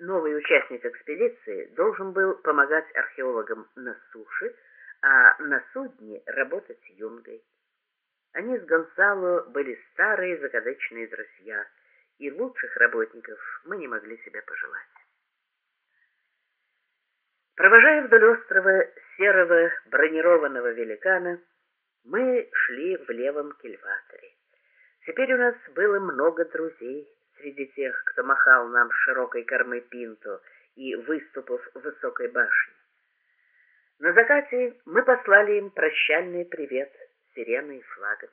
Новый участник экспедиции должен был помогать археологам на суше, а на судне работать юнгой. Они с Гонсало были старые закадычные друзья, и лучших работников мы не могли себе пожелать. Провожая вдоль острова серого бронированного великана, мы шли в левом кильваторе. Теперь у нас было много друзей среди тех, кто махал нам широкой кормы пинту и выступов высокой башни. На закате мы послали им прощальный привет сиреной и флагами.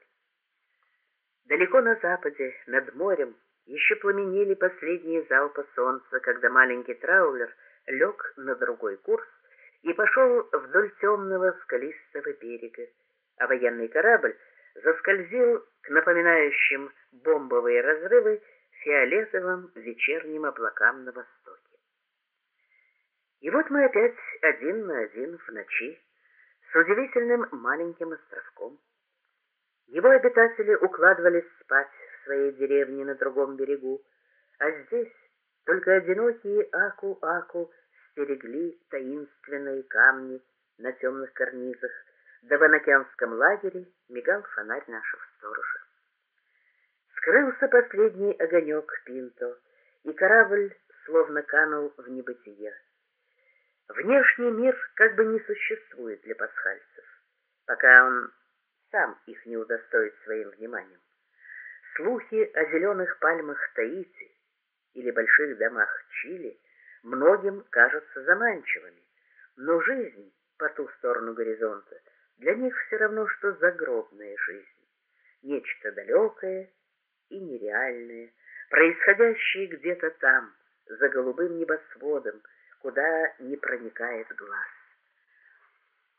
Далеко на западе, над морем, еще пламенели последние залпы солнца, когда маленький траулер лег на другой курс и пошел вдоль темного скалистого берега, а военный корабль заскользил к напоминающим бомбовые разрывы фиолетовым вечерним облакам на востоке. И вот мы опять один на один в ночи с удивительным маленьким островком. Его обитатели укладывались спать в своей деревне на другом берегу, а здесь только одинокие аку-аку стерегли таинственные камни на темных карнизах, да в Анакянском лагере мигал фонарь нашего сторожа. Скрылся последний огонек Пинто, и корабль словно канул в небытие. Внешний мир как бы не существует для пасхальцев, пока он сам их не удостоит своим вниманием. Слухи о зеленых пальмах Таити или больших домах Чили многим кажутся заманчивыми, но жизнь по ту сторону горизонта для них все равно, что загробная жизнь, нечто далекое и нереальное, происходящее где-то там, за голубым небосводом, куда не проникает глаз.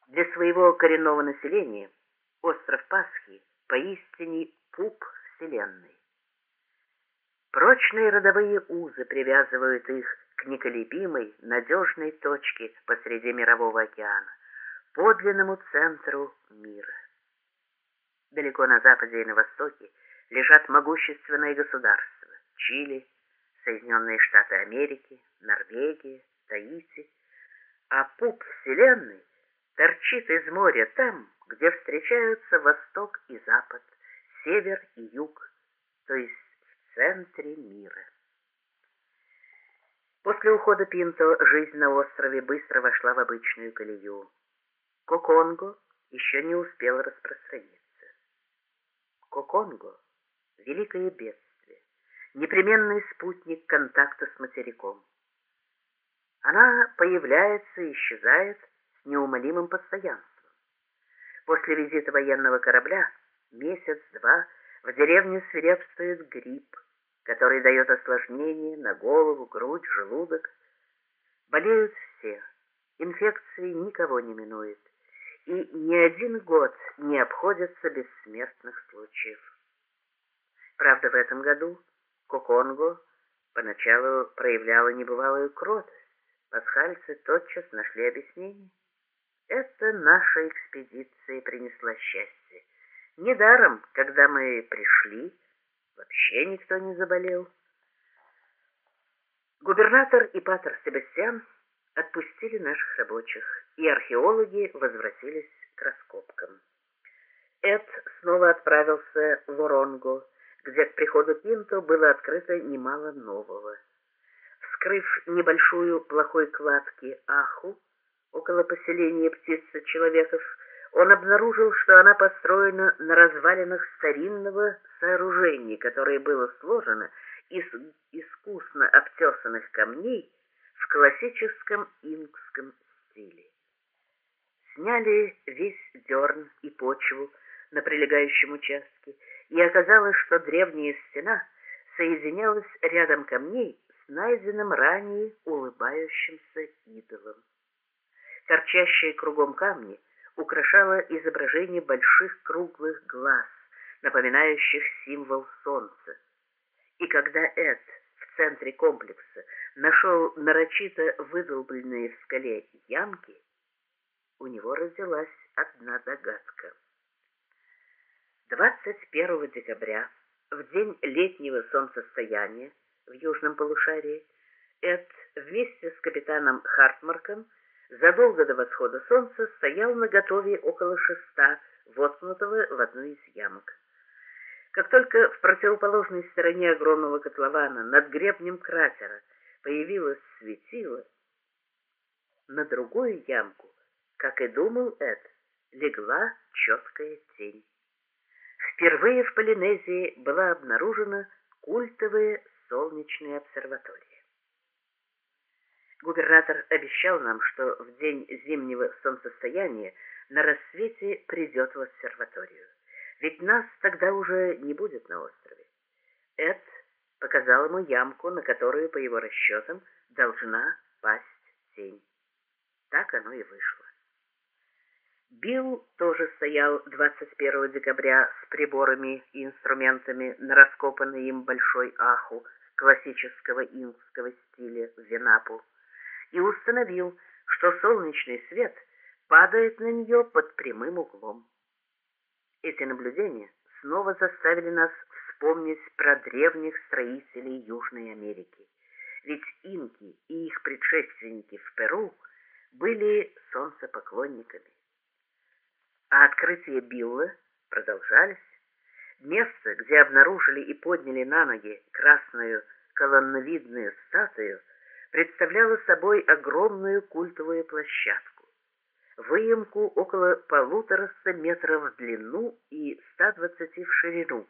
Для своего коренного населения остров Пасхи поистине пуп Вселенной. Прочные родовые узы привязывают их к неколебимой, надежной точке посреди мирового океана, подлинному центру мира. Далеко на западе и на востоке лежат могущественные государства – Чили, Соединенные Штаты Америки, Норвегия, Таити, а пуп Вселенной торчит из моря там, где встречаются восток и запад, север и юг, то есть в центре мира. После ухода Пинто жизнь на острове быстро вошла в обычную колею. Коконго еще не успел распространиться. Коконго — великое бедствие, непременный спутник контакта с материком. Она появляется и исчезает с неумолимым постоянством. После визита военного корабля месяц-два в деревне свирепствует грипп, который дает осложнения на голову, грудь, желудок. Болеют все, инфекции никого не минует, и ни один год не обходится без смертных случаев. Правда, в этом году Коконго поначалу проявляла небывалую кротость, Пасхальцы тотчас нашли объяснение. Это наша экспедиция принесла счастье. Недаром, когда мы пришли, вообще никто не заболел. Губернатор и патер Себастьян отпустили наших рабочих, и археологи возвратились к раскопкам. Эд снова отправился в Воронго, где к приходу Пинто было открыто немало нового. Вскрыв небольшую плохой кладки Аху, около поселения птиц-человеков, он обнаружил, что она построена на развалинах старинного сооружения, которое было сложено из искусно обтесанных камней в классическом инкском стиле. Сняли весь дерн и почву на прилегающем участке, и оказалось, что древняя стена соединялась рядом камней найденным ранее улыбающимся идолом. Торчащие кругом камни украшало изображение больших круглых глаз, напоминающих символ солнца. И когда Эд в центре комплекса нашел нарочито выдолбленные в скале ямки, у него родилась одна догадка. 21 декабря, в день летнего солнцестояния, в южном полушарии, Эд вместе с капитаном Хартмарком задолго до восхода солнца стоял на готове около шеста, воткнутого в одну из ямок. Как только в противоположной стороне огромного котлована над гребнем кратера появилось светило, на другую ямку, как и думал Эд, легла четкая тень. Впервые в Полинезии была обнаружена культовая солнечная обсерватория. Губернатор обещал нам, что в день зимнего солнцестояния на рассвете придет в обсерваторию. Ведь нас тогда уже не будет на острове. Эд показал ему ямку, на которую, по его расчетам, должна пасть тень. Так оно и вышло. Билл тоже стоял 21 декабря с приборами и инструментами на раскопанной им большой аху классического инского стиля в Венапу и установил, что солнечный свет падает на нее под прямым углом. Эти наблюдения снова заставили нас вспомнить про древних строителей Южной Америки. Ведь инки и их предшественники в Перу были солнцепоклонниками. А открытия Билла продолжались. Место, где обнаружили и подняли на ноги красную колонновидную статую, представляло собой огромную культовую площадку, выемку около полутораста метров в длину и 120 в ширину,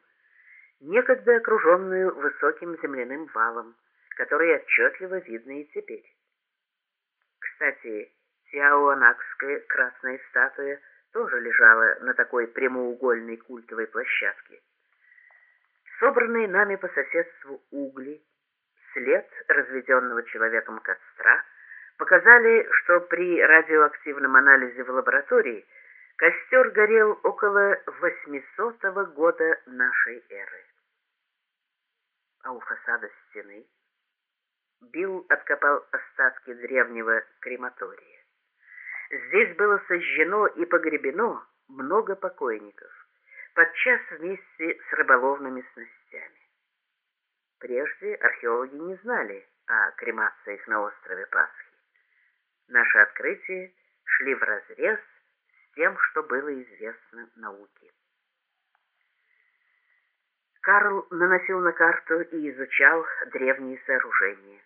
некогда окруженную высоким земляным валом, который отчетливо видно и теперь. Кстати, Тиауанакская красная статуя тоже лежала на такой прямоугольной культовой площадке. Собранные нами по соседству угли, след разведенного человеком костра показали, что при радиоактивном анализе в лаборатории костер горел около 800 года нашей эры. А у фасада стены Билл откопал остатки древнего крематория. Здесь было сожжено и погребено много покойников, подчас вместе с рыболовными снастями. Прежде археологи не знали о кремациях на острове Пасхи. Наши открытия шли вразрез с тем, что было известно науке. Карл наносил на карту и изучал древние сооружения.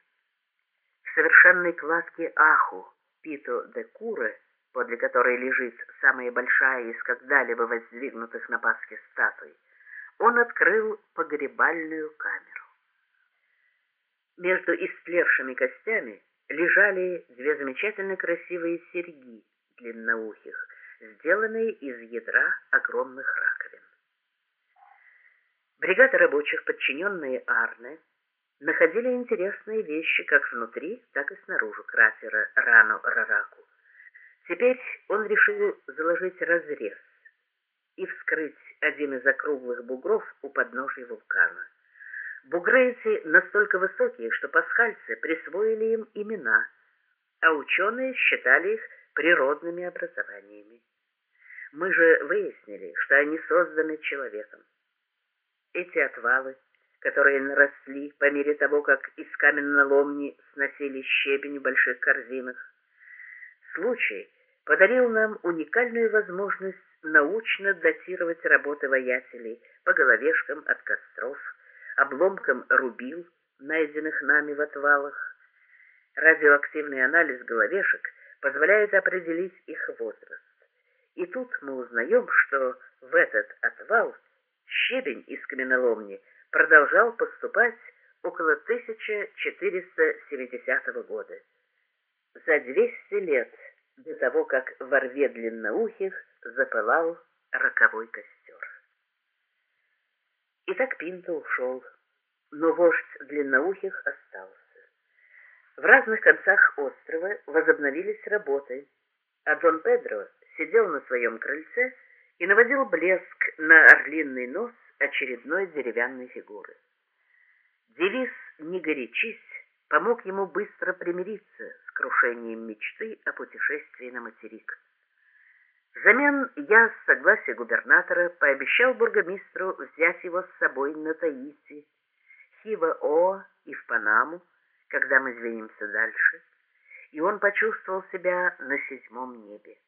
В совершенной кладке Аху, Пито де Куре, подле которой лежит самая большая из когда-либо воздвигнутых на Пасхе статуй, он открыл погребальную камеру. Между истлевшими костями лежали две замечательно красивые серьги длинноухих, сделанные из ядра огромных раковин. Бригада рабочих, подчиненные Арне, находили интересные вещи как внутри, так и снаружи кратера Рану-Рараку. Теперь он решил заложить разрез и вскрыть один из округлых бугров у подножия вулкана. Бугры эти настолько высокие, что пасхальцы присвоили им имена, а ученые считали их природными образованиями. Мы же выяснили, что они созданы человеком. Эти отвалы, которые наросли по мере того, как из каменноломни сносили щебень в больших корзинах, случай подарил нам уникальную возможность научно датировать работы воятелей по головешкам от костров, обломкам рубил, найденных нами в отвалах. Радиоактивный анализ головешек позволяет определить их возраст. И тут мы узнаем, что в этот отвал щебень из каменоломни продолжал поступать около 1470 года. За 200 лет до того, как во рве длинноухих запылал роковой костер. И так Пинто ушел, но вождь длинноухих остался. В разных концах острова возобновились работы, а Дон Педро сидел на своем крыльце и наводил блеск на орлиный нос очередной деревянной фигуры. Девиз «Не горячись» помог ему быстро примириться с крушением мечты о путешествии на материк. Взамен я, с согласия губернатора, пообещал бургомистру взять его с собой на Таити, Хива-О и в Панаму, когда мы двинемся дальше, и он почувствовал себя на седьмом небе.